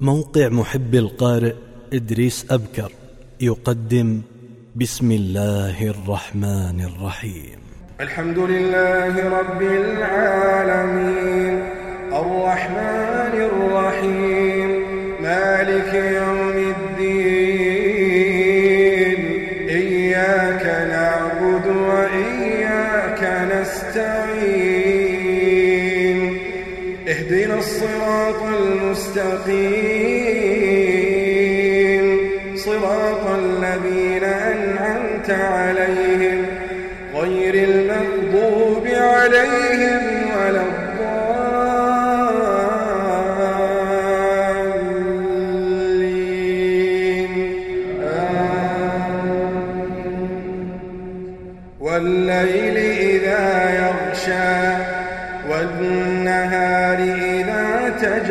موقع محب القارئ إدريس أبكر يقدم بسم الله الرحمن الرحيم. الحمد لله رب العالمين. الرحمن الرحيم. مالك يوم الدين. إياك نعبد وإياك نستعين. اهدنا الصراط المستقيم. صراط الذين أنعمت عليهم. غير المغضوب عليهم ولا الضالين. والليل إذا يغشى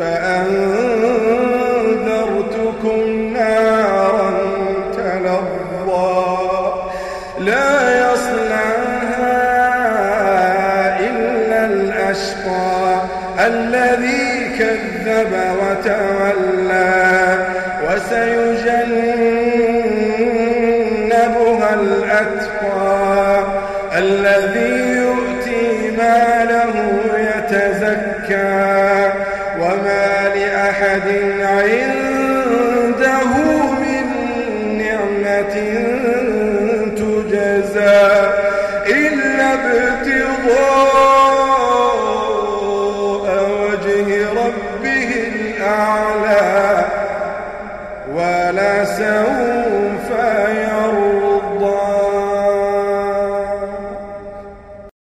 فأنذرتكم نارا تلظى لا يصلعها إلا الأشقى الذي كذب وتولى وسيجنبها الأتقى الذي ابتغاء وجه ربه الأعلى